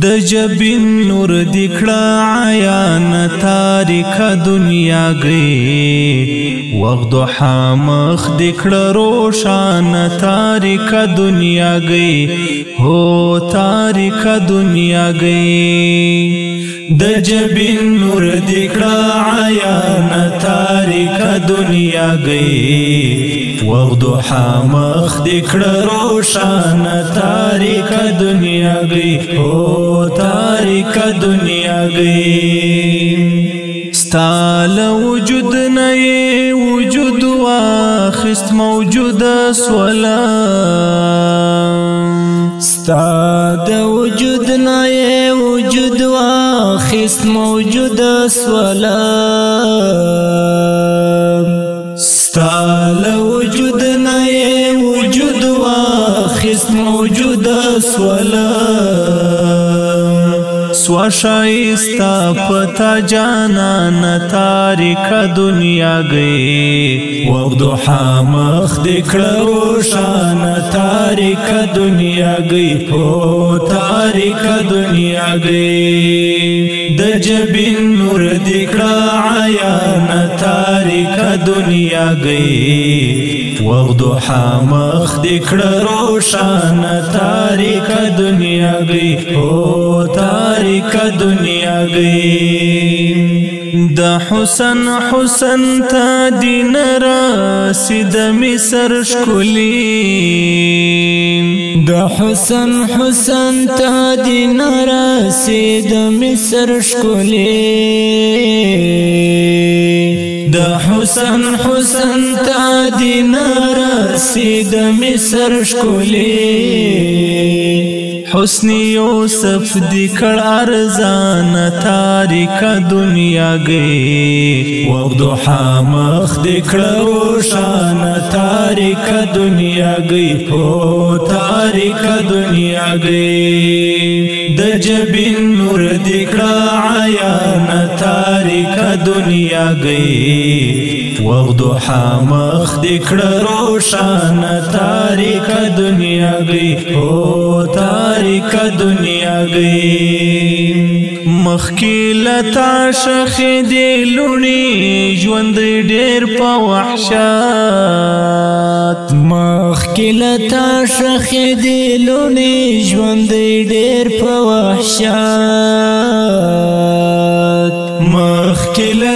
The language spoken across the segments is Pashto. د جبین نور دکړه عیان تاریخ دنیا گئی وغد حامخ دکړه روشان تاریخ دنیا گئی هو تاریخ دنیا گئی د جبین نور دکړه عیان تاریخ دنیا گئی وغدو حامخ دکړه روشان تاریک دنیا گئی او تاریک دنیا گئی ستال وجود نه وجود واخست موجود سولا ستا د وجود نه وجود واخست موجود سولا سولا سوا شایستا پتا جانا نتاریک دنیا گئی وضحا مخ دکړه روشان تاریک دنیا گئی او تاریک دنیا گئی د جبین نور دکړه عیا نتاریک دنیا گئی وضحا مخ دکړه روشان تاریخ دنیا گئی او تاریخ دنیا گئی د حسن حسن تا دین را سید مصر شکلی د حسن حسن تا دین را سید مصر شکلی دا حسن حسن تا دین رسید مصر شکولی حسن یوسف دکړ ارزان تاریک دنیا گئی وضحا مخ دکړ روشان تاریک دنیا گئی او تاریک دنیا گئی د جبین نور دکړ عیان تاریک دنیا گئی دوحا مخ دکړه روشان تاریک دنیا گئی او تاریک دنیا گئی مخکی لتا شخ دی لونی ژوند ډیر په وحشت مخکی لتا شخ دی لونی ژوند ډیر په وحشت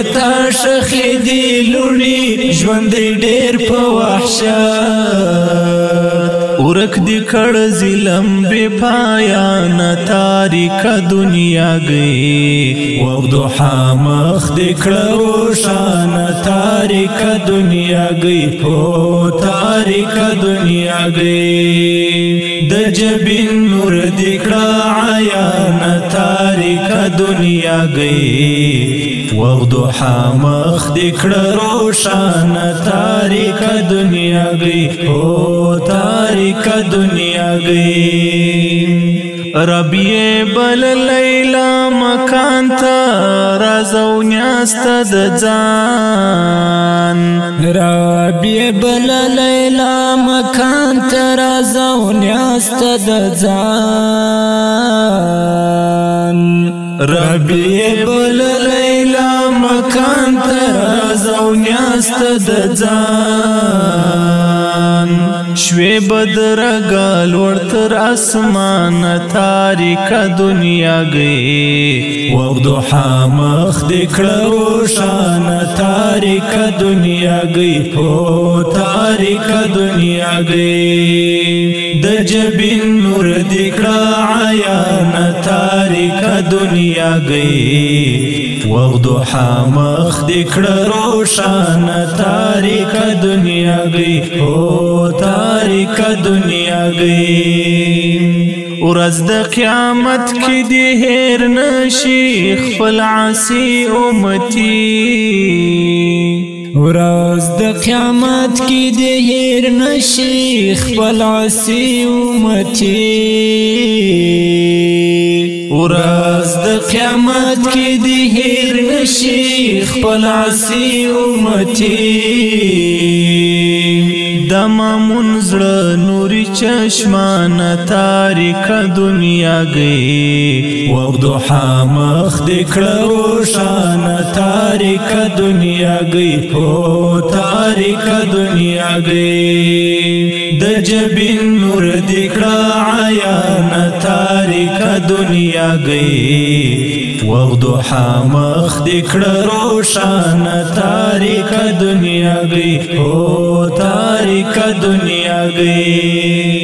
تا شخې دی لونی ژوند ډېر په وحشت ورک دی کړ ظلم بے پایا نه تاریخ دنیا گئی و ضحا مخ دی کړ روشان تاریخ دنیا گئی په تاریخ دنیا گئی جبین نور دکړه عیان تاریخ دنیا گئی وضحا مخ دکړه روشان تاریخ دنیا گئی او تاریخ دنیا گئی ربی بل لیلا مکان تا رازو نیاست د ځان ربی بل لیلا مکان تا رازو نیاست د ځان ربی بل لیلا مکان تا رازو نیاست د ځان شوی بدرګا لوړ تر اسمان تاریک دنیا گئی وضحا مخ دکړه روشان تاریک دنیا گئی او تاریک دنیا گئی د جبین نور دکړه عیان تاریک دنیا گئی وضحا مخ دکړه روشان تاریک دنیا گئی او تاریک دنیا گئی ورځ د قیامت کې دی هیر نشي خپل عسی امتی ورځ د قیامت کې د هیر نشي خپل عسی امتی ورځ د قیامت کې د هیر نشي خپل عسی امتی د مامون زړه چشمان تاریک دنیا گئی وضحا مخ دکړه روشان تاریک دنیا گئی په تاریک دنیا گئی د جبین نور دکړه عیان تاریک دنیا گئی وضحا مخ دکړ روشان تاریک دنیا گئی او تاریک دنیا گئی